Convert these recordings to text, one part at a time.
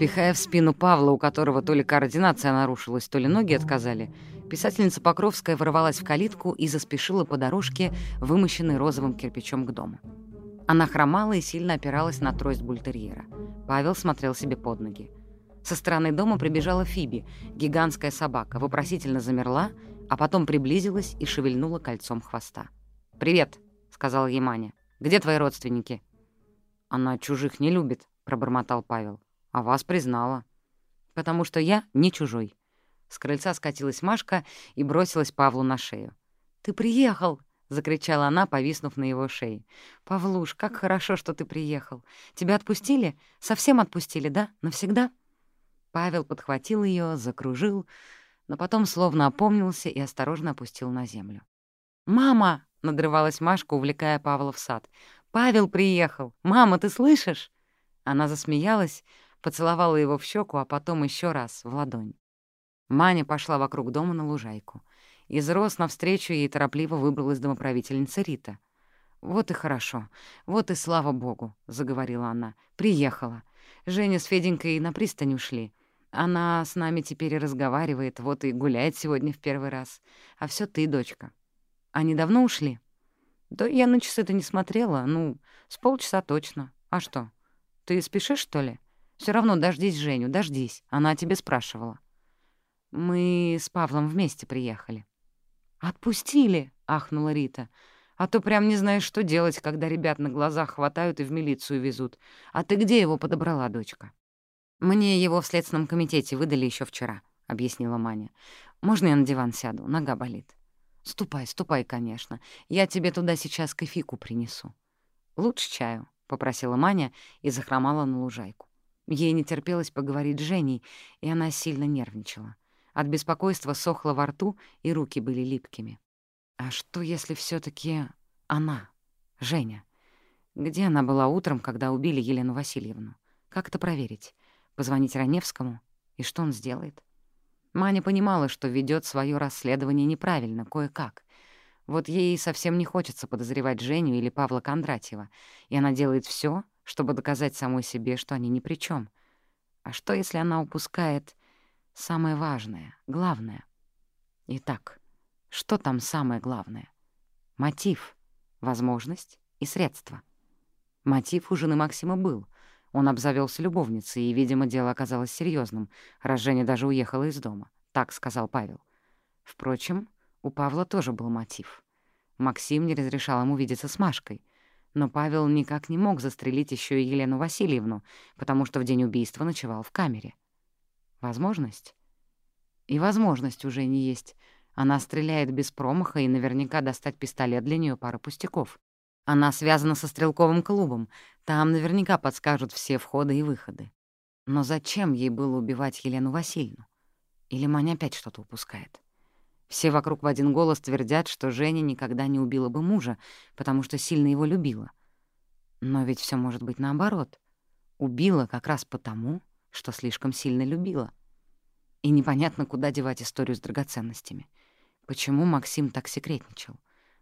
Пихая в спину Павла, у которого то ли координация нарушилась, то ли ноги отказали, писательница Покровская ворвалась в калитку и заспешила по дорожке, вымощенной розовым кирпичом к дому. Она хромала и сильно опиралась на трость бультерьера. Павел смотрел себе под ноги. Со стороны дома прибежала Фиби, гигантская собака, вопросительно замерла, а потом приблизилась и шевельнула кольцом хвоста. «Привет», — сказала ей. «Где твои родственники?» «Она чужих не любит», — пробормотал Павел. «А вас признала». «Потому что я не чужой». С крыльца скатилась Машка и бросилась Павлу на шею. «Ты приехал!» — закричала она, повиснув на его шее. «Павлуш, как хорошо, что ты приехал. Тебя отпустили? Совсем отпустили, да? Навсегда?» Павел подхватил ее, закружил, но потом словно опомнился и осторожно опустил на землю. «Мама!» — надрывалась Машка, увлекая Павла в сад. «Павел приехал! Мама, ты слышишь?» Она засмеялась, поцеловала его в щеку, а потом еще раз в ладонь. Маня пошла вокруг дома на лужайку. Из роз навстречу ей торопливо выбралась домоправительница Рита. «Вот и хорошо, вот и слава богу», — заговорила она. «Приехала. Женя с Феденькой на пристань ушли. Она с нами теперь и разговаривает, вот и гуляет сегодня в первый раз. А все ты, дочка. Они давно ушли? Да я на часы-то не смотрела. Ну, с полчаса точно. А что? Ты спешишь, что ли? Все равно дождись Женю, дождись. Она о тебе спрашивала. Мы с Павлом вместе приехали. «Отпустили!» — ахнула Рита. «А то прям не знаешь, что делать, когда ребят на глазах хватают и в милицию везут. А ты где его подобрала, дочка?» «Мне его в следственном комитете выдали еще вчера», — объяснила Маня. «Можно я на диван сяду? Нога болит». «Ступай, ступай, конечно. Я тебе туда сейчас кофейку принесу». «Лучше чаю», — попросила Маня и захромала на лужайку. Ей не терпелось поговорить с Женей, и она сильно нервничала. От беспокойства сохло во рту, и руки были липкими. А что, если все таки она, Женя? Где она была утром, когда убили Елену Васильевну? Как это проверить? Позвонить Раневскому? И что он сделает? Маня понимала, что ведет свое расследование неправильно, кое-как. Вот ей совсем не хочется подозревать Женю или Павла Кондратьева, и она делает все, чтобы доказать самой себе, что они ни при чем. А что, если она упускает самое важное, главное? Итак, что там самое главное? Мотив, возможность и средства. Мотив у жены Максима был — он обзавелся любовницей, и, видимо, дело оказалось серьезным, раз Женя даже уехала из дома. Так сказал Павел. Впрочем, у Павла тоже был мотив. Максим не разрешал ему видеться с Машкой. Но Павел никак не мог застрелить еще и Елену Васильевну, потому что в день убийства ночевал в камере. Возможность? И возможность уже не есть. Она стреляет без промаха, и наверняка достать пистолет для нее пара пустяков. Она связана со стрелковым клубом. Там наверняка подскажут все входы и выходы. Но зачем ей было убивать Елену Васильевну? Или Маня опять что-то упускает? Все вокруг в один голос твердят, что Женя никогда не убила бы мужа, потому что сильно его любила. Но ведь все может быть наоборот. Убила как раз потому, что слишком сильно любила. И непонятно, куда девать историю с драгоценностями. Почему Максим так секретничал?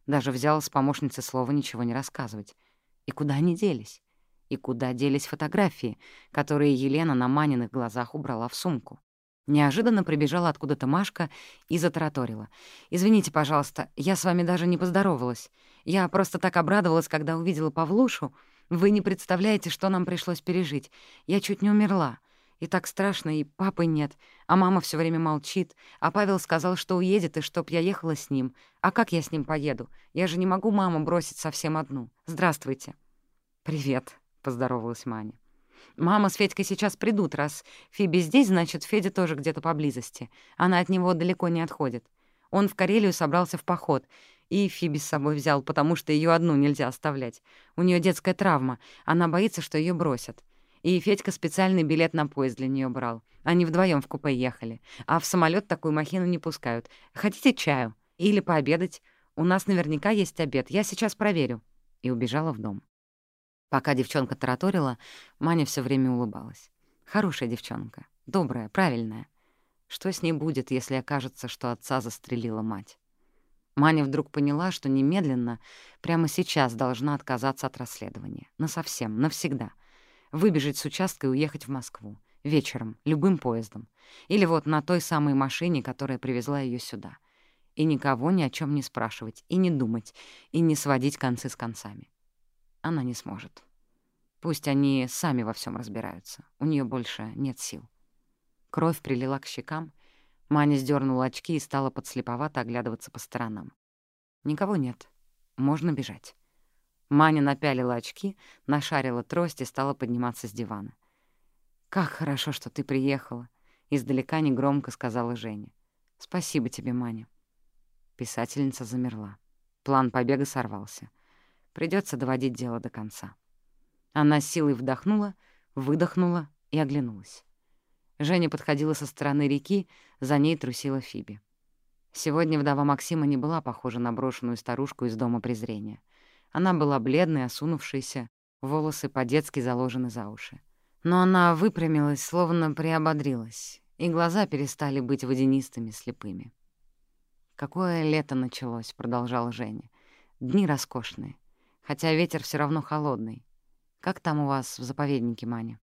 Даже взял с помощницы слова ничего не рассказывать. И куда они делись? И куда делись фотографии, которые Елена на Маниных глазах убрала в сумку? Неожиданно прибежала откуда-то Машка и затараторила. «Извините, пожалуйста, я с вами даже не поздоровалась. Я просто так обрадовалась, когда увидела Павлушу. Вы не представляете, что нам пришлось пережить. Я чуть не умерла. И так страшно, и папы нет, а мама все время молчит, а Павел сказал, что уедет, и чтоб я ехала с ним. А как я с ним поеду? Я же не могу маму бросить совсем одну. Здравствуйте». «Привет», — поздоровалась Маня. «Мама с Федькой сейчас придут, раз Фиби здесь, значит, Федя тоже где-то поблизости. Она от него далеко не отходит. Он в Карелию собрался в поход, и Фиби с собой взял, потому что ее одну нельзя оставлять. У нее детская травма, она боится, что ее бросят. И Федька специальный билет на поезд для нее брал. Они вдвоем в купе ехали. А в самолет такую махину не пускают. Хотите чаю? Или пообедать? У нас наверняка есть обед. Я сейчас проверю». И убежала в дом. Пока девчонка тараторила, Маня все время улыбалась. Хорошая девчонка. Добрая, правильная. Что с ней будет, если окажется, что отца застрелила мать? Маня вдруг поняла, что немедленно, прямо сейчас должна отказаться от расследования. Насовсем, навсегда. Выбежать с участка и уехать в Москву. Вечером, любым поездом. Или вот на той самой машине, которая привезла ее сюда. И никого ни о чем не спрашивать, и не думать, и не сводить концы с концами. Она не сможет. Пусть они сами во всем разбираются. У нее больше нет сил. Кровь прилила к щекам. Маня сдернула очки и стала подслеповато оглядываться по сторонам. Никого нет. Можно бежать. Маня напялила очки, нашарила трость и стала подниматься с дивана. «Как хорошо, что ты приехала», — издалека негромко сказала Женя. «Спасибо тебе, Маня». Писательница замерла. План побега сорвался. Придется доводить дело до конца. Она силой вдохнула, выдохнула и оглянулась. Женя подходила со стороны реки, за ней трусила Фиби. Сегодня вдова Максима не была похожа на брошенную старушку из дома презрения. Она была бледной, осунувшейся, волосы по-детски заложены за уши. Но она выпрямилась, словно приободрилась, и глаза перестали быть водянистыми, слепыми. «Какое лето началось», — продолжал Женя. «Дни роскошные, хотя ветер все равно холодный. Как там у вас в заповеднике, Маня?»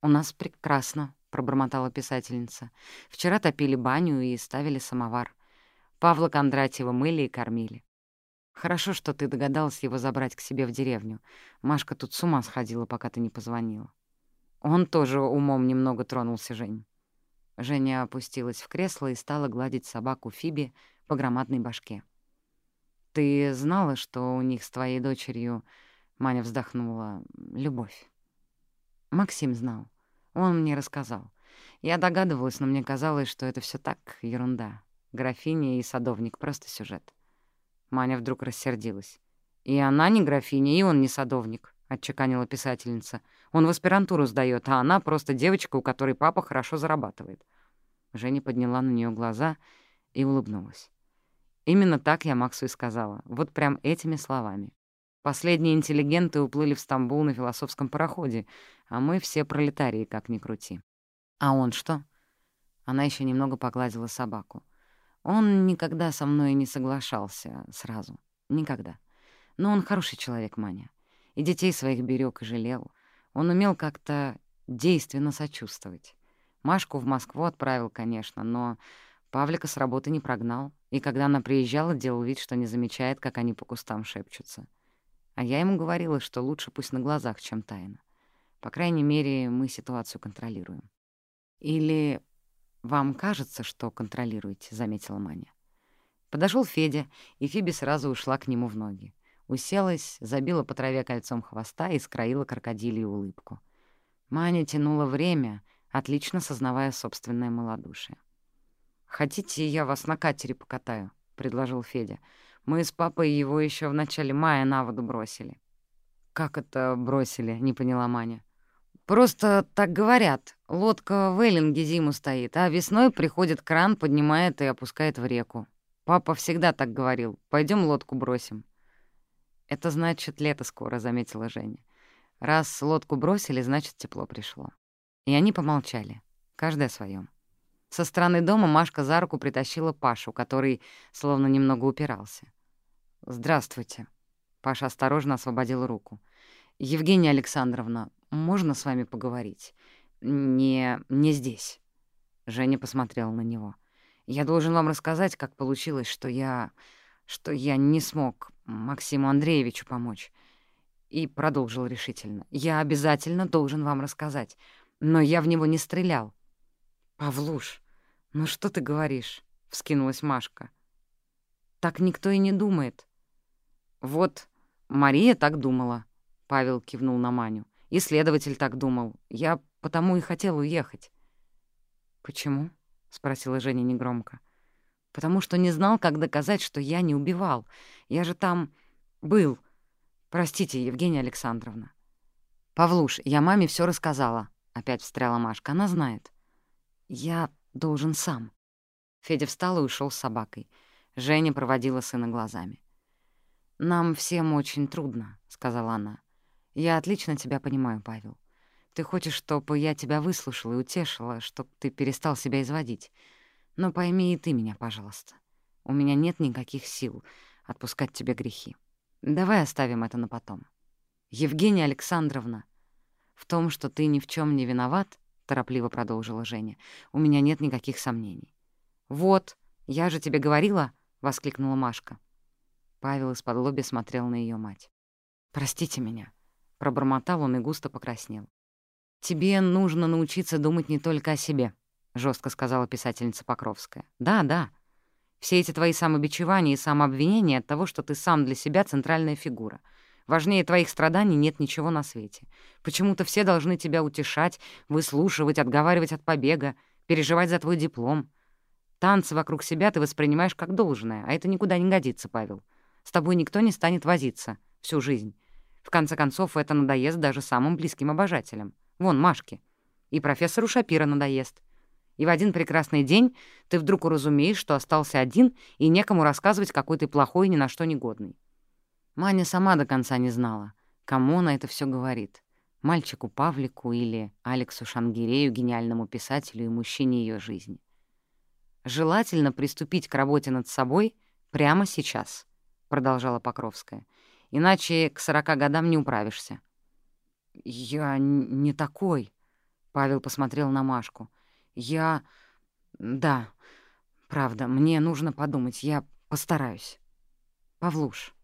«У нас прекрасно», — пробормотала писательница. «Вчера топили баню и ставили самовар. Павла Кондратьева мыли и кормили. Хорошо, что ты догадалась его забрать к себе в деревню. Машка тут с ума сходила, пока ты не позвонила». Он тоже умом немного тронулся, Жень. Женя опустилась в кресло и стала гладить собаку Фиби по громадной башке. «Ты знала, что у них с твоей дочерью...» — Маня вздохнула. «Любовь». Максим знал. Он мне рассказал. Я догадывалась, но мне казалось, что это все так, ерунда. Графиня и садовник — просто сюжет. Маня вдруг рассердилась. «И она не графиня, и он не садовник», — отчеканила писательница. «Он в аспирантуру сдаёт, а она просто девочка, у которой папа хорошо зарабатывает». Женя подняла на неё глаза и улыбнулась. Именно так я Максу и сказала, вот прям этими словами. Последние интеллигенты уплыли в Стамбул на философском пароходе, а мы все пролетарии, как ни крути. А он что? Она еще немного погладила собаку. Он никогда со мной не соглашался сразу. Никогда. Но он хороший человек, Маня. И детей своих берег и жалел. Он умел как-то действенно сочувствовать. Машку в Москву отправил, конечно, но Павлика с работы не прогнал. И когда она приезжала, делал вид, что не замечает, как они по кустам шепчутся. А я ему говорила, что лучше пусть на глазах, чем тайно. По крайней мере, мы ситуацию контролируем. Или вам кажется, что контролируете, — заметила Маня. Подошел Федя, и Фиби сразу ушла к нему в ноги. Уселась, забила по траве кольцом хвоста и скроила крокодилью улыбку. Маня тянула время, отлично сознавая собственное малодушие. «Хотите, я вас на катере покатаю?» — предложил Федя. Мы с папой его еще в начале мая на воду бросили». «Как это бросили?» — не поняла Маня. «Просто так говорят. Лодка в Эллинге зиму стоит, а весной приходит кран, поднимает и опускает в реку. Папа всегда так говорил. Пойдем лодку бросим». «Это значит, лето скоро», — заметила Женя. «Раз лодку бросили, значит, тепло пришло». И они помолчали, каждый о своем. Со стороны дома Машка за руку притащила Пашу, который словно немного упирался. «Здравствуйте». Паша осторожно освободил руку. «Евгения Александровна, можно с вами поговорить? Не... не здесь». Женя посмотрела на него. «Я должен вам рассказать, как получилось, что я... что я не смог Максиму Андреевичу помочь». И продолжил решительно. «Я обязательно должен вам рассказать, но я в него не стрелял». «Павлуш, ну что ты говоришь?» — вскинулась Машка. «Так никто и не думает. «Вот, Мария так думала», — Павел кивнул на Маню. «И следователь так думал. Я потому и хотел уехать». «Почему?» — спросила Женя негромко. «Потому что не знал, как доказать, что я не убивал. Я же там был. Простите, Евгения Александровна». «Павлуш, я маме все рассказала», — опять встряла Машка. «Она знает». «Я должен сам». Федя встал и ушел с собакой. Женя проводила сына глазами. «Нам всем очень трудно», — сказала она. «Я отлично тебя понимаю, Павел. Ты хочешь, чтобы я тебя выслушала и утешила, чтобы ты перестал себя изводить. Но пойми и ты меня, пожалуйста. У меня нет никаких сил отпускать тебе грехи. Давай оставим это на потом. Евгения Александровна, в том, что ты ни в чем не виноват, — торопливо продолжила Женя, — у меня нет никаких сомнений. «Вот, я же тебе говорила!» — воскликнула Машка. Павел из-под лоби смотрел на ее мать. «Простите меня», — пробормотал он и густо покраснел. «Тебе нужно научиться думать не только о себе», — жестко сказала писательница Покровская. «Да, да. Все эти твои самобичевания и самообвинения от того, что ты сам для себя центральная фигура. Важнее твоих страданий нет ничего на свете. Почему-то все должны тебя утешать, выслушивать, отговаривать от побега, переживать за твой диплом. Танцы вокруг себя ты воспринимаешь как должное, а это никуда не годится, Павел. С тобой никто не станет возиться всю жизнь. В конце концов, это надоест даже самым близким обожателям. Вон, Машке. И профессору Шапира надоест. И в один прекрасный день ты вдруг уразумеешь, что остался один и некому рассказывать, какой ты плохой и ни на что негодный. Маня сама до конца не знала, кому она это все говорит. Мальчику Павлику или Алексу Шангирею, гениальному писателю и мужчине ее жизни. «Желательно приступить к работе над собой прямо сейчас», — продолжала Покровская. «Иначе к сорока годам не управишься». «Я не такой», — Павел посмотрел на Машку. «Я... да, правда, мне нужно подумать, я постараюсь». «Павлуш,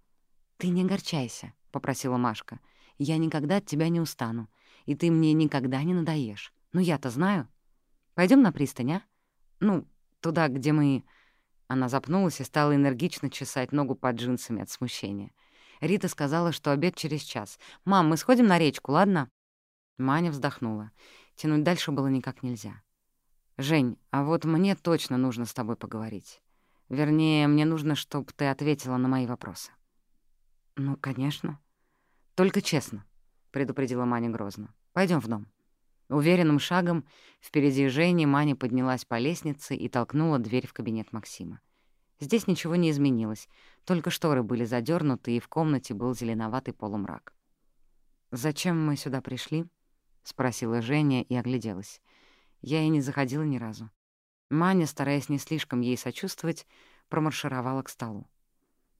ты не огорчайся», — попросила Машка. «Я никогда от тебя не устану, и ты мне никогда не надоешь. Ну, я-то знаю. Пойдем на пристань, а? Ну, туда, где мы...» Она запнулась и стала энергично чесать ногу под джинсами от смущения. Рита сказала, что обед через час. «Мам, мы сходим на речку, ладно?» Маня вздохнула. Тянуть дальше было никак нельзя. «Жень, а вот мне точно нужно с тобой поговорить. Вернее, мне нужно, чтобы ты ответила на мои вопросы». «Ну, конечно. Только честно», — предупредила Маня грозно. Пойдем в дом». Уверенным шагом впереди Жени Маня поднялась по лестнице и толкнула дверь в кабинет Максима. Здесь ничего не изменилось, только шторы были задернуты, и в комнате был зеленоватый полумрак. «Зачем мы сюда пришли?» — спросила Женя и огляделась. Я и не заходила ни разу. Маня, стараясь не слишком ей сочувствовать, промаршировала к столу.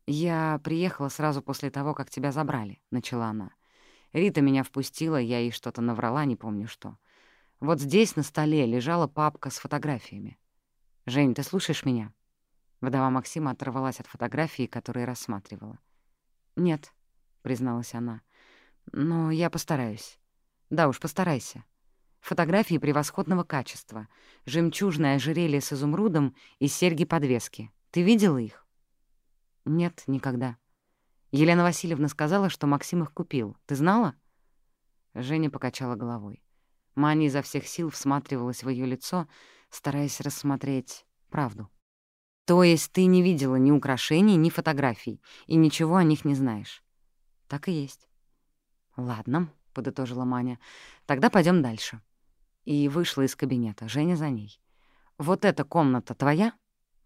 «Я приехала сразу после того, как тебя забрали», — начала она. Рита меня впустила, я ей что-то наврала, не помню что. Вот здесь на столе лежала папка с фотографиями. «Жень, ты слушаешь меня?» Вдова Максима оторвалась от фотографии, которые рассматривала. «Нет», — призналась она, — «но я постараюсь». «Да уж, постарайся». Фотографии превосходного качества, жемчужное ожерелье с изумрудом и серьги-подвески. Ты видела их? Нет, никогда. Елена Васильевна сказала, что Максим их купил. Ты знала? Женя покачала головой. Маня изо всех сил всматривалась в ее лицо, стараясь рассмотреть правду. То есть ты не видела ни украшений, ни фотографий, и ничего о них не знаешь? Так и есть. Ладно, — подытожила Маня, — тогда пойдем дальше. И вышла из кабинета, Женя за ней. Вот эта комната твоя?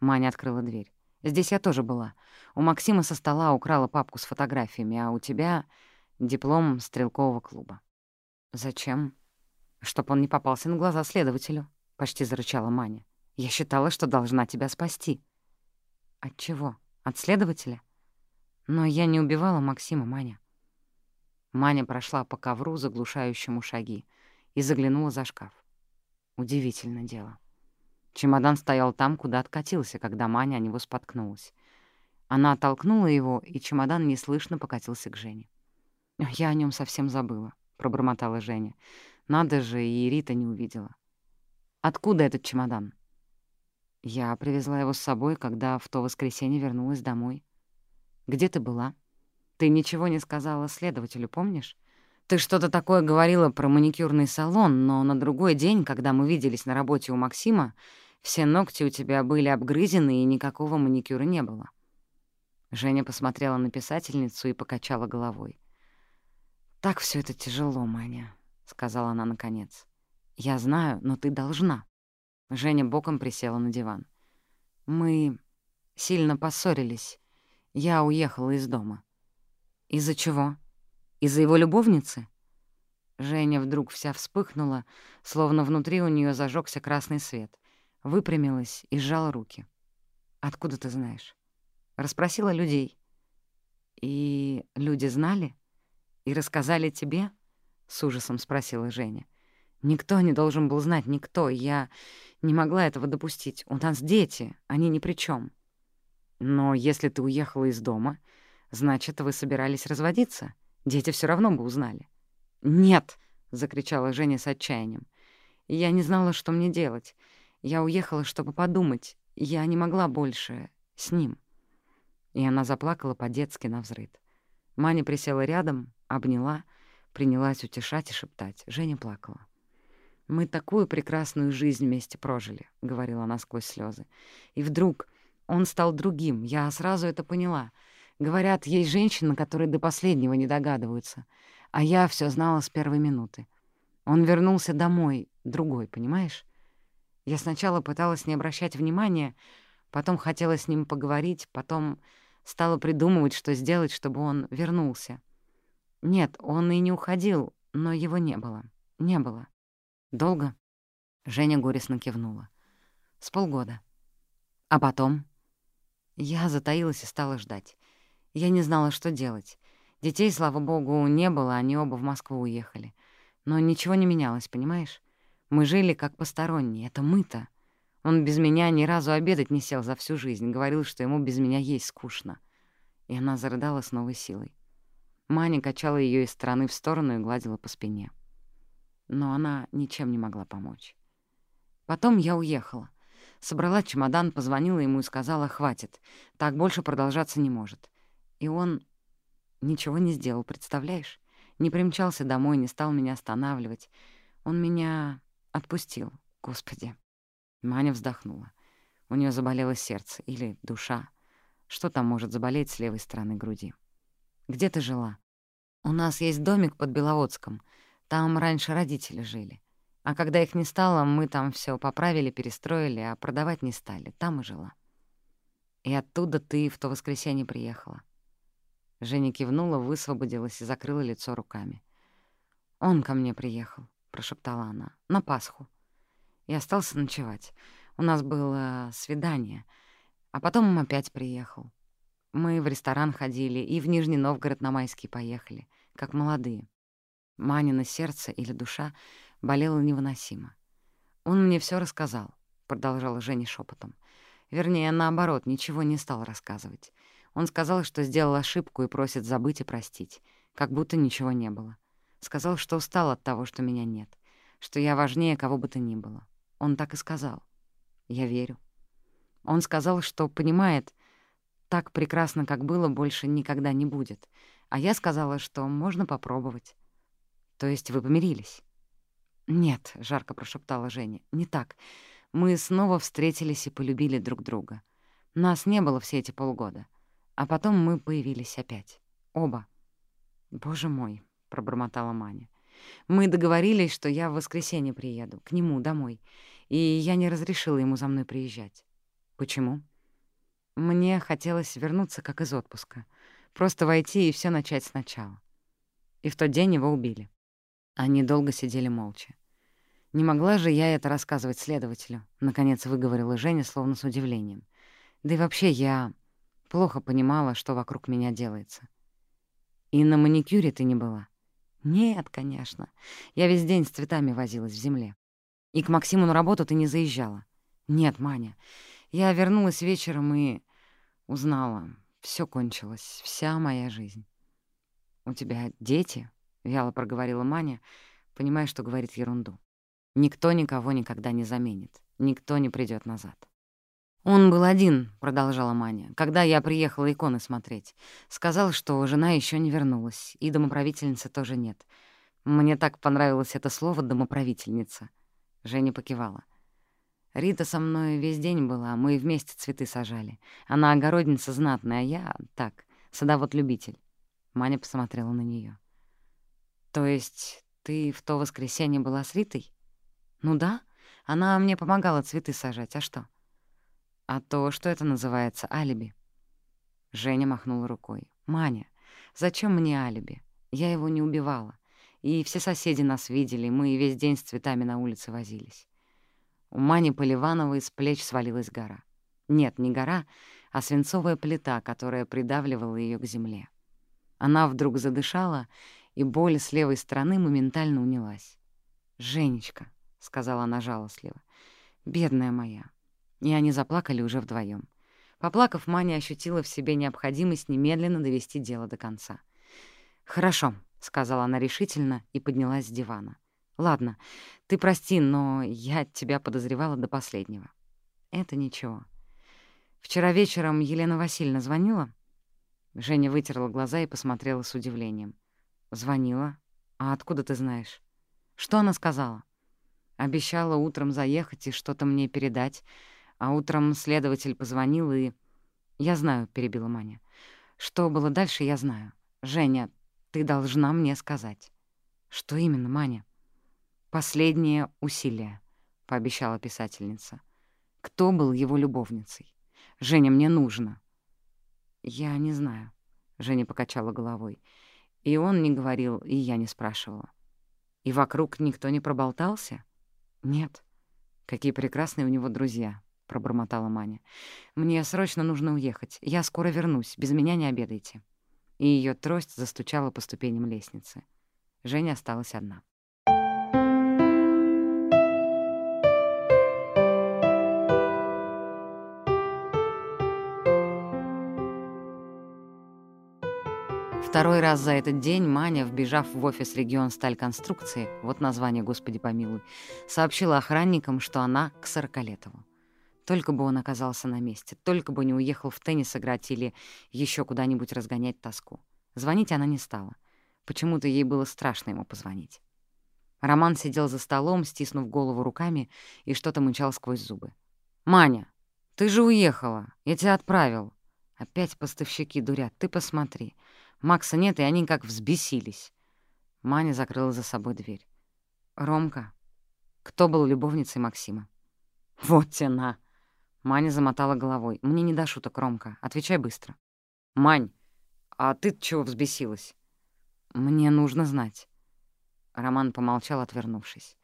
Маня открыла дверь. Здесь я тоже была. У Максима со стола украла папку с фотографиями, а у тебя диплом стрелкового клуба. Зачем? Чтоб он не попался на глаза следователю, — почти зарычала Маня. Я считала, что должна тебя спасти. От чего? От следователя? Но я не убивала Максима, Маня. Маня прошла по ковру, заглушающему шаги, и заглянула за шкаф. Удивительное дело. Чемодан стоял там, куда откатился, когда Маня о него споткнулась. Она оттолкнула его, и чемодан неслышно покатился к Жене. «Я о нем совсем забыла», — пробормотала Женя. «Надо же, и Рита не увидела». «Откуда этот чемодан?» Я привезла его с собой, когда в то воскресенье вернулась домой. Где ты была? Ты ничего не сказала следователю, помнишь? Ты что-то такое говорила про маникюрный салон, но на другой день, когда мы виделись на работе у Максима, все ногти у тебя были обгрызены, и никакого маникюра не было. Женя посмотрела на писательницу и покачала головой. «Так все это тяжело, Маня», — сказала она наконец. «Я знаю, но ты должна». Женя боком присела на диван. «Мы сильно поссорились. Я уехала из дома». «Из-за чего? Из-за его любовницы?» Женя вдруг вся вспыхнула, словно внутри у нее зажегся красный свет. выпрямилась и сжала руки. «Откуда ты знаешь?» Расспросила людей. «И люди знали? И рассказали тебе?» — с ужасом спросила Женя. «Никто не должен был знать, никто. Я не могла этого допустить. У нас дети, они ни при чем. Но если ты уехала из дома, значит, вы собирались разводиться. Дети все равно бы узнали». «Нет!» — закричала Женя с отчаянием. «Я не знала, что мне делать. Я уехала, чтобы подумать. Я не могла больше с ним». И она заплакала по-детски навзрыд. Маня присела рядом, обняла, принялась утешать и шептать. Женя плакала. «Мы такую прекрасную жизнь вместе прожили», — говорила она сквозь слезы. «И вдруг он стал другим. Я сразу это поняла. Говорят, есть женщины, которые до последнего не догадываются. А я все знала с первой минуты. Он вернулся домой, другой, понимаешь? Я сначала пыталась не обращать внимания, потом хотела с ним поговорить, потом стала придумывать, что сделать, чтобы он вернулся. Нет, он и не уходил, но его не было. Не было. Долго? Женя горестно кивнула. С полгода. А потом? Я затаилась и стала ждать. Я не знала, что делать. Детей, слава богу, не было, они оба в Москву уехали. Но ничего не менялось, понимаешь? Мы жили как посторонние, это мы-то. Он без меня ни разу обедать не сел за всю жизнь, говорил, что ему без меня есть скучно. И она зарыдала с новой силой. Маня качала ее из стороны в сторону и гладила по спине. Но она ничем не могла помочь. Потом я уехала. Собрала чемодан, позвонила ему и сказала, хватит, так больше продолжаться не может. И он ничего не сделал, представляешь? Не примчался домой, не стал меня останавливать. Он меня отпустил, господи. Маня вздохнула. У нее заболело сердце или душа. Что там может заболеть с левой стороны груди? «Где ты жила?» «У нас есть домик под Беловодском. Там раньше родители жили. А когда их не стало, мы там все поправили, перестроили, а продавать не стали. Там и жила. И оттуда ты в то воскресенье приехала. Женя кивнула, высвободилась и закрыла лицо руками. «Он ко мне приехал», — прошептала она, — «на Пасху. И остался ночевать. У нас было свидание. А потом он опять приехал. Мы в ресторан ходили и в Нижний Новгород на майские поехали, как молодые. Манина сердце или душа болело невыносимо. «Он мне все рассказал», — продолжала Женя шепотом. Вернее, наоборот, ничего не стал рассказывать. Он сказал, что сделал ошибку и просит забыть и простить, как будто ничего не было. Сказал, что устал от того, что меня нет, что я важнее кого бы то ни было. Он так и сказал. Я верю. Он сказал, что понимает, так прекрасно, как было, больше никогда не будет. А я сказала, что можно попробовать. То есть вы помирились? «Нет», — жарко прошептала Женя, — «не так. Мы снова встретились и полюбили друг друга. Нас не было все эти полгода. А потом мы появились опять. Оба». «Боже мой», — пробормотала Маня. «Мы договорились, что я в воскресенье приеду, к нему, домой, и я не разрешила ему за мной приезжать». «Почему?» «Мне хотелось вернуться, как из отпуска. Просто войти и все начать сначала». И в тот день его убили. Они долго сидели молча. «Не могла же я это рассказывать следователю», — наконец выговорила Женя, словно с удивлением. «Да и вообще я плохо понимала, что вокруг меня делается». «И на маникюре ты не была?» «Нет, конечно. Я весь день с цветами возилась в земле. И к Максиму на работу ты не заезжала?» «Нет, Маня. Я вернулась вечером и узнала. Все кончилось. Вся моя жизнь». «У тебя дети?» — вяло проговорила Маня, понимая, что говорит ерунду. «Никто никого никогда не заменит. Никто не придет назад». «Он был один», — продолжала Маня, «когда я приехала иконы смотреть. Сказал, что жена еще не вернулась, и домоправительницы тоже нет. Мне так понравилось это слово «домоправительница». Женя покивала. Рита со мной весь день была, мы вместе цветы сажали. Она огородница знатная, а я — так, садовод-любитель. Маня посмотрела на нее. «То есть ты в то воскресенье была с Ритой?» «Ну да, она мне помогала цветы сажать, а что?» «А то, что это называется, алиби». Женя махнула рукой. «Маня, зачем мне алиби? Я его не убивала. И все соседи нас видели, мы весь день с цветами на улице возились». У Мани Поливановой с плеч свалилась гора. Нет, не гора, а свинцовая плита, которая придавливала ее к земле. Она вдруг задышала, и боль с левой стороны моментально унялась. «Женечка», — сказала она жалостливо, — «бедная моя». И они заплакали уже вдвоем. Поплакав, Маня ощутила в себе необходимость немедленно довести дело до конца. «Хорошо», — сказала она решительно и поднялась с дивана. «Ладно, ты прости, но я тебя подозревала до последнего». «Это ничего. Вчера вечером Елена Васильевна звонила?» Женя вытерла глаза и посмотрела с удивлением. «Звонила? А откуда ты знаешь?» «Что она сказала?» «Обещала утром заехать и что-то мне передать, а утром следователь позвонил и...» «Я знаю», — перебила Маня. «Что было дальше, я знаю. Женя, ты должна мне сказать». «Что именно, Маня?» «Последнее усилие», — пообещала писательница. «Кто был его любовницей? Женя, мне нужно». «Я не знаю», — Женя покачала головой. И он не говорил, и я не спрашивала. «И вокруг никто не проболтался?» «Нет». «Какие прекрасные у него друзья», — пробормотала Маня. «Мне срочно нужно уехать. Я скоро вернусь. Без меня не обедайте». И ее трость застучала по ступеням лестницы. Женя осталась одна. Второй раз за этот день Маня, вбежав в офис регион стальконструкции, вот название, господи помилуй, сообщила охранникам, что она к Сорокалетову. Только бы он оказался на месте, только бы не уехал в теннис играть или еще куда-нибудь разгонять тоску. Звонить она не стала. Почему-то ей было страшно ему позвонить. Роман сидел за столом, стиснув голову руками, и что-то мычал сквозь зубы. «Маня, ты же уехала. Я тебя отправил. Опять поставщики дурят. Ты посмотри. Макса нет, и они как взбесились. Маня закрыла за собой дверь. «Ромка, кто был любовницей Максима?» «Вот тена!» Маня замотала головой. «Мне не до шуток, Ромка. Отвечай быстро». «Мань, а ты чего взбесилась?» «Мне нужно знать». Роман помолчал, отвернувшись.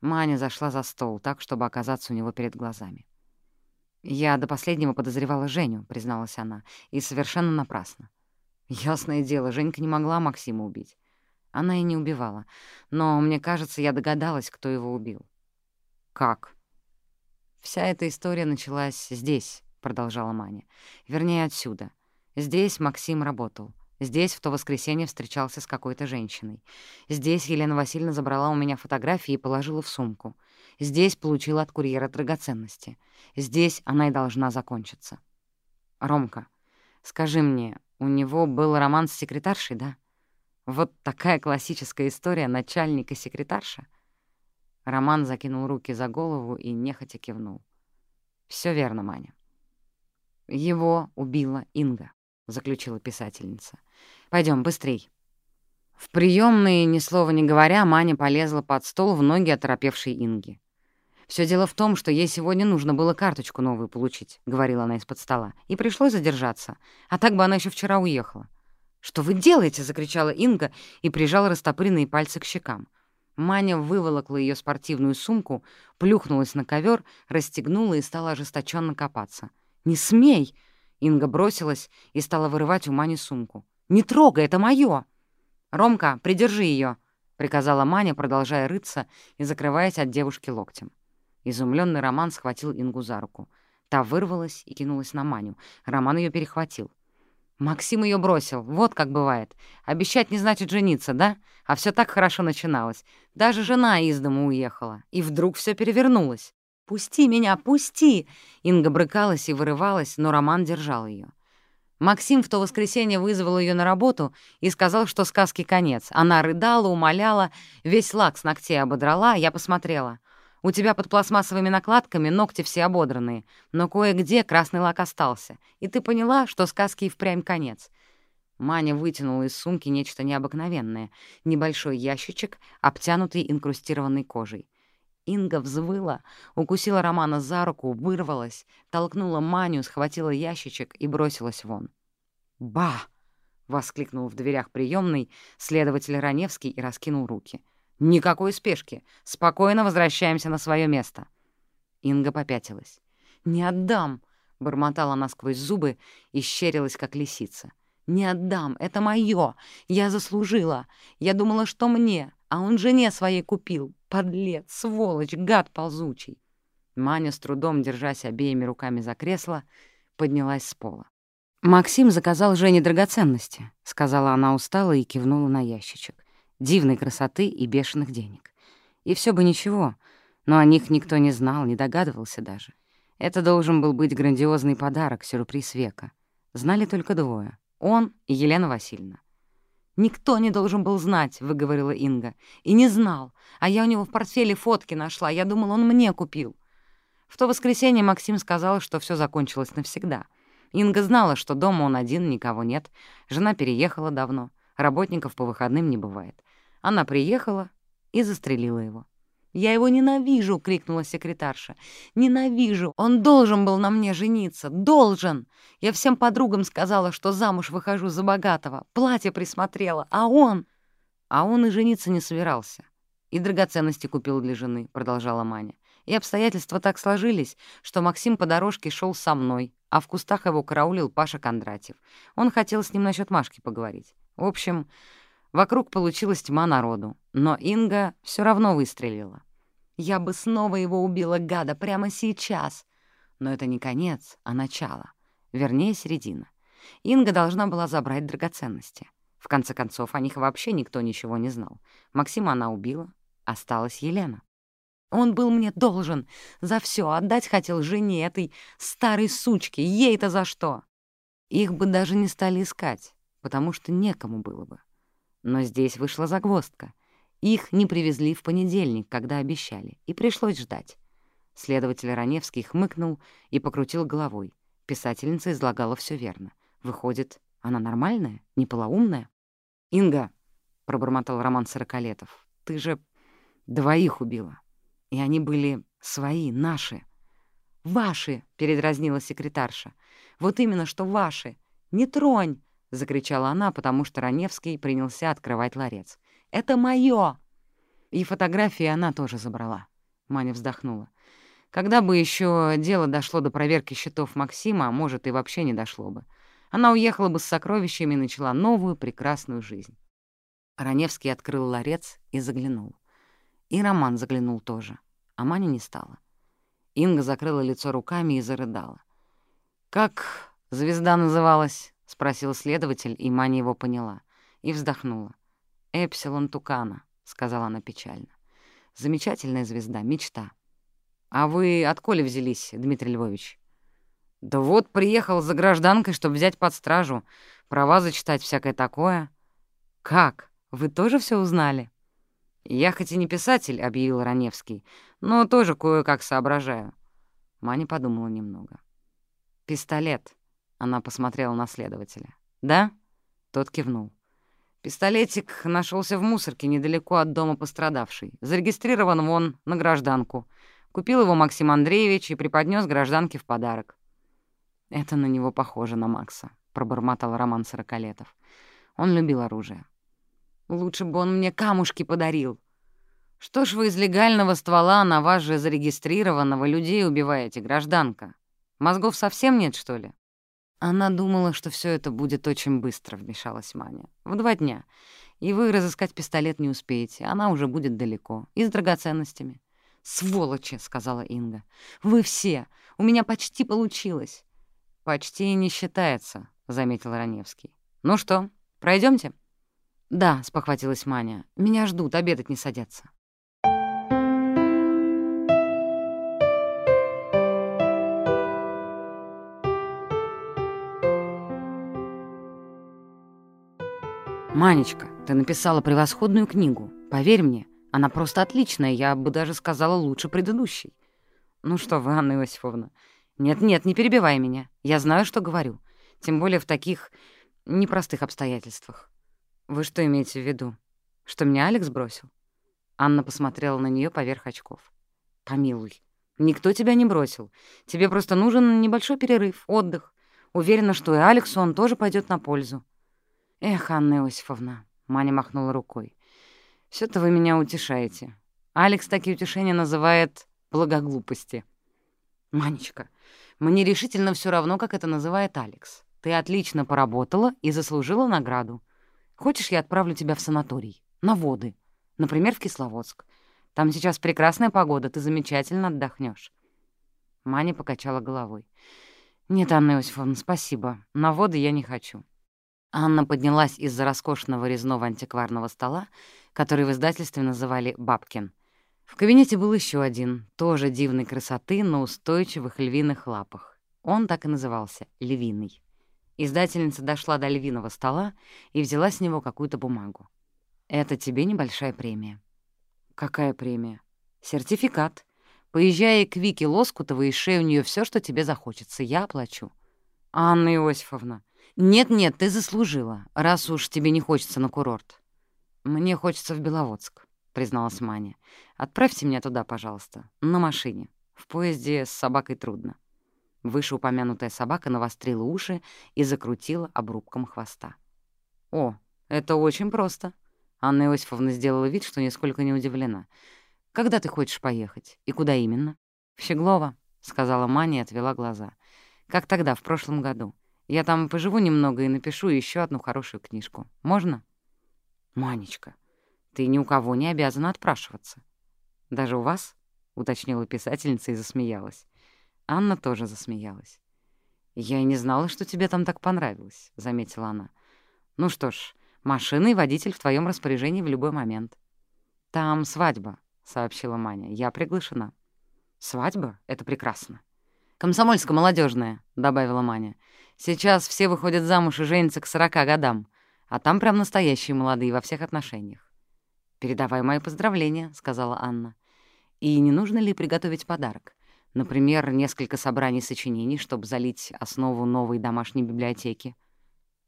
Маня зашла за стол, так, чтобы оказаться у него перед глазами. «Я до последнего подозревала Женю», — призналась она, — «и совершенно напрасно. Ясное дело, Женька не могла Максима убить. Она и не убивала. Но, мне кажется, я догадалась, кто его убил. «Как?» «Вся эта история началась здесь», — продолжала Маня. «Вернее, отсюда. Здесь Максим работал. Здесь в то воскресенье встречался с какой-то женщиной. Здесь Елена Васильевна забрала у меня фотографии и положила в сумку. Здесь получила от курьера драгоценности. Здесь она и должна закончиться. Ромка, скажи мне, у него был роман с секретаршей, да? Вот такая классическая история начальника-секретарша. Роман закинул руки за голову и нехотя кивнул. Все верно, Маня. Его убила Инга, заключила писательница. Пойдем быстрей. В приемной, ни слова не говоря, Маня полезла под стол в ноги оторопевшей Инги. Все дело в том, что ей сегодня нужно было карточку новую получить», — говорила она из-под стола, — «и пришлось задержаться. А так бы она еще вчера уехала». «Что вы делаете?» — закричала Инга и прижала растопыренные пальцы к щекам. Маня выволокла ее спортивную сумку, плюхнулась на ковер, расстегнула и стала ожесточенно копаться. «Не смей!» — Инга бросилась и стала вырывать у Мани сумку. «Не трогай, это мое!» «Ромка, придержи ее, приказала Маня, продолжая рыться и закрываясь от девушки локтем. Изумленный Роман схватил Ингу за руку. Та вырвалась и кинулась на Маню. Роман ее перехватил. Максим ее бросил. Вот как бывает. Обещать не значит жениться, да? А все так хорошо начиналось. Даже жена из дома уехала. И вдруг все перевернулось. «Пусти меня, пусти!» Инга брыкалась и вырывалась, но Роман держал ее. Максим в то воскресенье вызвал ее на работу и сказал, что сказки конец. Она рыдала, умоляла, весь лак с ногтей ободрала, я посмотрела. У тебя под пластмассовыми накладками ногти все ободранные, но кое-где красный лак остался, и ты поняла, что сказки и впрямь конец. Маня вытянула из сумки нечто необыкновенное, небольшой ящичек, обтянутый инкрустированной кожей. Инга взвыла, укусила Романа за руку, вырвалась, толкнула Маню, схватила ящичек и бросилась вон. «Ба!» — воскликнул в дверях приемной следователь Раневский и раскинул руки — Никакой спешки. Спокойно возвращаемся на свое место. Инга попятилась. «Не отдам!» — бормотала она сквозь зубы и щерилась, как лисица. «Не отдам! Это моё! Я заслужила! Я думала, что мне, а он жене своей купил! Подлец, сволочь, гад ползучий!» Маня, с трудом держась обеими руками за кресло, поднялась с пола. «Максим заказал Жене драгоценности», — сказала она устало и кивнула на ящичек. «Дивной красоты и бешеных денег. И все бы ничего, но о них никто не знал, не догадывался даже. Это должен был быть грандиозный подарок, сюрприз века. Знали только двое — он и Елена Васильевна. «Никто не должен был знать», — выговорила Инга. «И не знал. А я у него в портфеле фотки нашла. Я думала, он мне купил». В то воскресенье Максим сказал, что все закончилось навсегда. Инга знала, что дома он один, никого нет. Жена переехала давно. Работников по выходным не бывает. Она приехала и застрелила его. «Я его ненавижу!» — крикнула секретарша. «Ненавижу! Он должен был на мне жениться! Должен! Я всем подругам сказала, что замуж выхожу за богатого, платье присмотрела, а он...» А он и жениться не собирался. «И драгоценности купил для жены», — продолжала Маня. И обстоятельства так сложились, что Максим по дорожке шел со мной, а в кустах его караулил Паша Кондратьев. Он хотел с ним насчет Машки поговорить. В общем, вокруг получилась тьма народу, но Инга все равно выстрелила. Я бы снова его убила, гада, прямо сейчас. Но это не конец, а начало. Вернее, середина. Инга должна была забрать драгоценности. В конце концов, о них вообще никто ничего не знал. Максима она убила, осталась Елена. Он был мне должен за все, отдать хотел жене этой старой сучке. Ей-то за что? Их бы даже не стали искать, потому что некому было бы. Но здесь вышла загвоздка. Их не привезли в понедельник, когда обещали, и пришлось ждать. Следователь Раневский хмыкнул и покрутил головой. Писательница излагала все верно. Выходит, она нормальная, не полоумная? «Инга», — пробормотал Роман Сорокалетов, — «ты же двоих убила». И они были свои, наши. «Ваши!» — передразнила секретарша. «Вот именно, что ваши! Не тронь!» — закричала она, потому что Раневский принялся открывать ларец. «Это моё!» И фотографии она тоже забрала. Маня вздохнула. Когда бы еще дело дошло до проверки счетов Максима, а может, и вообще не дошло бы. Она уехала бы с сокровищами и начала новую прекрасную жизнь. Раневский открыл ларец и заглянул. И Роман заглянул тоже а Маня не стала. Инга закрыла лицо руками и зарыдала. «Как звезда называлась?» — спросил следователь, и Маня его поняла. И вздохнула. «Эпсилон Тукана», — сказала она печально. «Замечательная звезда, мечта». «А вы отколи взялись, Дмитрий Львович?» «Да вот, приехал за гражданкой, чтобы взять под стражу, права зачитать, всякое такое». «Как? Вы тоже все узнали?» «Я хоть и не писатель», — объявил Раневский, «но тоже кое-как соображаю». Маня подумала немного. «Пистолет», — она посмотрела на следователя. «Да?» — тот кивнул. «Пистолетик нашелся в мусорке недалеко от дома пострадавшей. Зарегистрирован вон на гражданку. Купил его Максим Андреевич и преподнес гражданке в подарок». «Это на него похоже, на Макса», — пробормотал Роман Сорокалетов. Он любил оружие. Лучше бы он мне камушки подарил. Что ж вы из легального ствола на вас же зарегистрированного людей убиваете, гражданка? Мозгов совсем нет, что ли? Она думала, что все это будет очень быстро, вмешалась Маня. В два дня. И вы разыскать пистолет не успеете, она уже будет далеко. И с драгоценностями. «Сволочи!» — сказала Инга. «Вы все! У меня почти получилось!» «Почти не считается», — заметил Раневский. «Ну что, пройдемте? «Да», — спохватилась Маня. «Меня ждут, обедать не садятся». «Манечка, ты написала превосходную книгу. Поверь мне, она просто отличная, я бы даже сказала лучше предыдущей». «Ну что вы, Анна Иосифовна? Нет-нет, не перебивай меня. Я знаю, что говорю. Тем более в таких непростых обстоятельствах. «Вы что имеете в виду? Что меня Алекс бросил?» Анна посмотрела на нее поверх очков. «Помилуй, никто тебя не бросил. Тебе просто нужен небольшой перерыв, отдых. Уверена, что и Алексу он тоже пойдет на пользу». «Эх, Анна Иосифовна», — Маня махнула рукой, все то вы меня утешаете. Алекс такие утешения называет благоглупости». «Манечка, мне решительно все равно, как это называет Алекс. Ты отлично поработала и заслужила награду. Хочешь, я отправлю тебя в санаторий? На воды. Например, в Кисловодск. Там сейчас прекрасная погода, ты замечательно отдохнешь. Маня покачала головой. «Нет, Анна Иосифовна, спасибо. На воды я не хочу». Анна поднялась из-за роскошного резного антикварного стола, который в издательстве называли «Бабкин». В кабинете был еще один, тоже дивной красоты, но устойчивых львиных лапах. Он так и назывался — «Львиный». Издательница дошла до львиного стола и взяла с него какую-то бумагу. «Это тебе небольшая премия». «Какая премия?» «Сертификат. Поезжай к Вике Лоскутовой и шей у нее все, что тебе захочется. Я оплачу». «Анна Иосифовна». «Нет-нет, ты заслужила, раз уж тебе не хочется на курорт». «Мне хочется в Беловодск», — призналась Маня. «Отправьте меня туда, пожалуйста, на машине. В поезде с собакой трудно». Вышеупомянутая собака навострила уши и закрутила обрубком хвоста. «О, это очень просто». Анна Иосифовна сделала вид, что нисколько не удивлена. «Когда ты хочешь поехать? И куда именно?» «В Щеглово», — сказала Маня и отвела глаза. «Как тогда, в прошлом году. Я там поживу немного и напишу еще одну хорошую книжку. Можно?» «Манечка, ты ни у кого не обязана отпрашиваться». «Даже у вас?» — уточнила писательница и засмеялась. Анна тоже засмеялась. «Я и не знала, что тебе там так понравилось», — заметила она. «Ну что ж, машина и водитель в твоем распоряжении в любой момент». «Там свадьба», — сообщила Маня. «Я приглашена». «Свадьба? Это прекрасно». комсомольско молодежная, добавила Маня. «Сейчас все выходят замуж и женятся к сорока годам, а там прям настоящие молодые во всех отношениях». «Передавай мои поздравления», — сказала Анна. «И не нужно ли приготовить подарок? Например, несколько собраний сочинений, чтобы залить основу новой домашней библиотеки?»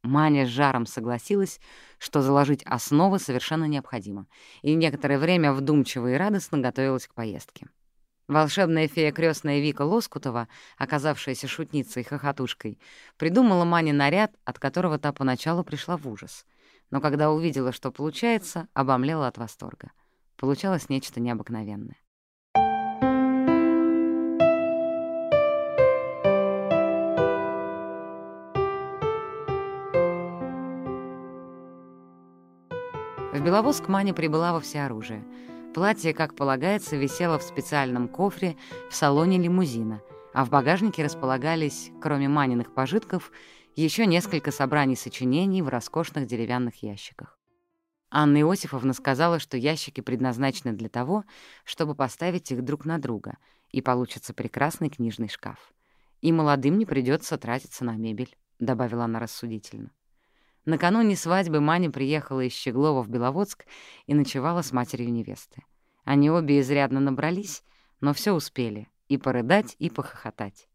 Маня с жаром согласилась, что заложить основы совершенно необходимо, и некоторое время вдумчиво и радостно готовилась к поездке. Волшебная фея крестная Вика Лоскутова, оказавшаяся шутницей и хохотушкой, придумала Мане наряд, от которого та поначалу пришла в ужас. Но когда увидела, что получается, обомлела от восторга. Получалось нечто необыкновенное. Беловозск Маня прибыла во всеоружие. Платье, как полагается, висело в специальном кофре в салоне лимузина, а в багажнике располагались, кроме Маниных пожитков, еще несколько собраний сочинений в роскошных деревянных ящиках. Анна Иосифовна сказала, что ящики предназначены для того, чтобы поставить их друг на друга, и получится прекрасный книжный шкаф. И молодым не придется тратиться на мебель, — добавила она рассудительно. Накануне свадьбы Маня приехала из Щеглова в Беловодск и ночевала с матерью невесты. Они обе изрядно набрались, но все успели — и порыдать, и похохотать.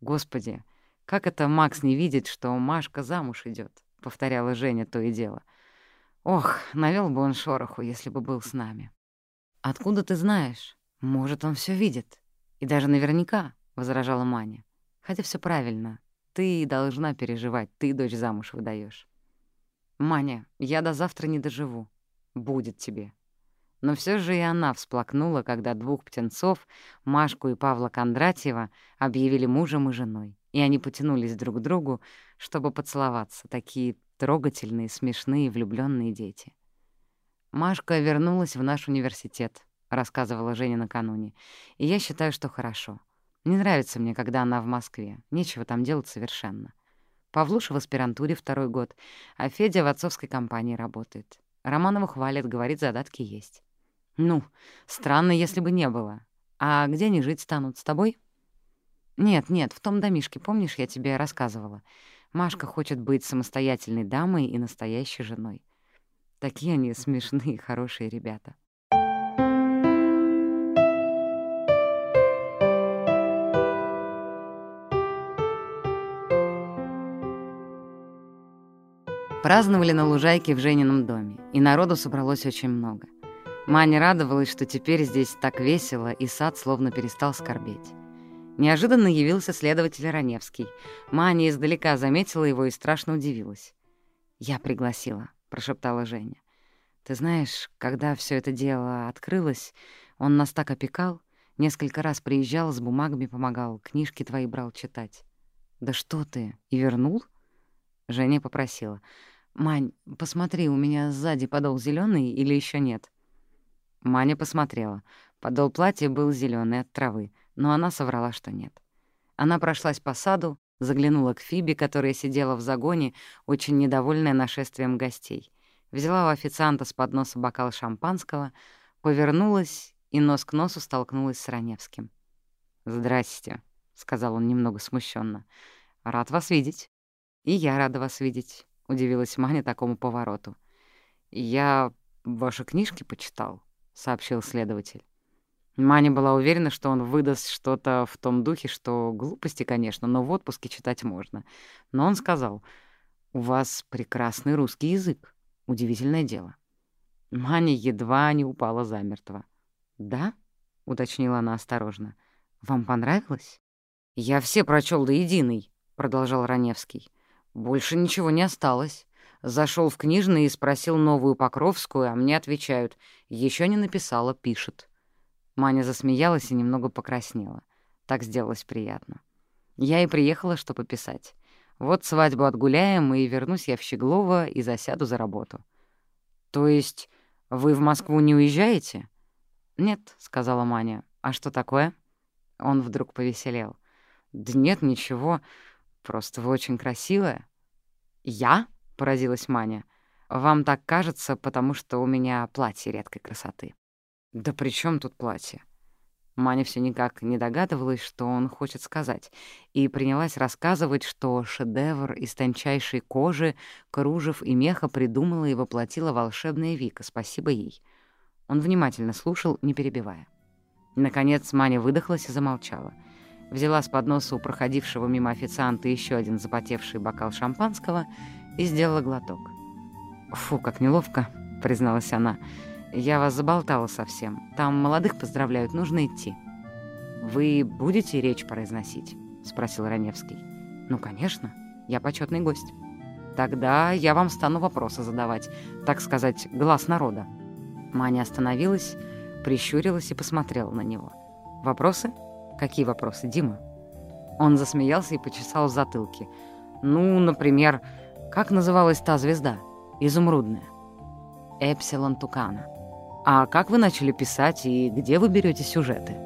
«Господи, как это Макс не видит, что Машка замуж идет? повторяла Женя то и дело. «Ох, навел бы он шороху, если бы был с нами». «Откуда ты знаешь? Может, он все видит. И даже наверняка», — возражала Маня. «Хотя все правильно. Ты должна переживать, ты дочь замуж выдаешь. «Маня, я до завтра не доживу. Будет тебе». Но все же и она всплакнула, когда двух птенцов, Машку и Павла Кондратьева, объявили мужем и женой, и они потянулись друг к другу, чтобы поцеловаться, такие трогательные, смешные, влюбленные дети. «Машка вернулась в наш университет», — рассказывала Женя накануне, «и я считаю, что хорошо. Не нравится мне, когда она в Москве. Нечего там делать совершенно. Павлуша в аспирантуре второй год, а Федя в отцовской компании работает. Романову хвалит, говорит, задатки есть. Ну, странно, если бы не было. А где они жить станут? С тобой? Нет, нет, в том домишке, помнишь, я тебе рассказывала. Машка хочет быть самостоятельной дамой и настоящей женой. Такие они смешные, хорошие ребята. Праздновали на лужайке в Женином доме, и народу собралось очень много. Маня радовалась, что теперь здесь так весело, и сад словно перестал скорбеть. Неожиданно явился следователь Раневский. Маня издалека заметила его и страшно удивилась. «Я пригласила», — прошептала Женя. «Ты знаешь, когда все это дело открылось, он нас так опекал, Несколько раз приезжал, с бумагами помогал, книжки твои брал читать. Да что ты, и вернул? Женя попросила. «Мань, посмотри, у меня сзади подол зеленый или еще нет?» Маня посмотрела. Подол платья был зеленый от травы, но она соврала, что нет. Она прошлась по саду, заглянула к Фиби, которая сидела в загоне, очень недовольная нашествием гостей. Взяла у официанта с подноса бокал шампанского, повернулась и нос к носу столкнулась с Раневским. «Здрасте», — сказал он немного смущенно. «Рад вас видеть». «И я рада вас видеть», — удивилась Маня такому повороту. «Я ваши книжки почитал», — сообщил следователь. Маня была уверена, что он выдаст что-то в том духе, что глупости, конечно, но в отпуске читать можно. Но он сказал, «У вас прекрасный русский язык. Удивительное дело». Маня едва не упала замертво. «Да?» — уточнила она осторожно. «Вам понравилось?» «Я все прочел до единой», — продолжал Раневский. «Больше ничего не осталось. Зашел в книжный и спросил новую Покровскую, а мне отвечают, еще не написала, пишет». Маня засмеялась и немного покраснела. Так сделалось приятно. Я и приехала, чтобы писать. Вот свадьбу отгуляем, и вернусь я в Щеглово и засяду за работу. То есть вы в Москву не уезжаете? Нет, — сказала Маня. А что такое? Он вдруг повеселел. Да нет, ничего. Просто вы очень красивая. Я? — поразилась Маня. Вам так кажется, потому что у меня платье редкой красоты. «Да при чем тут платье?» Маня все никак не догадывалась, что он хочет сказать, и принялась рассказывать, что шедевр из тончайшей кожи, кружев и меха придумала и воплотила волшебная Вика, спасибо ей. Он внимательно слушал, не перебивая. Наконец Маня выдохлась и замолчала. Взяла с подноса у проходившего мимо официанта еще один запотевший бокал шампанского и сделала глоток. «Фу, как неловко», — призналась она, — я вас заболтала совсем. Там молодых поздравляют, нужно идти». «Вы будете речь произносить?» — спросил Раневский. «Ну, конечно. Я почетный гость». «Тогда я вам стану вопросы задавать, так сказать, глаз народа». Маня остановилась, прищурилась и посмотрела на него. «Вопросы? Какие вопросы, Дима?» Он засмеялся и почесал в затылке. «Ну, например, как называлась та звезда? Изумрудная». «Эпсилон Тукана». А как вы начали писать и где вы берете сюжеты?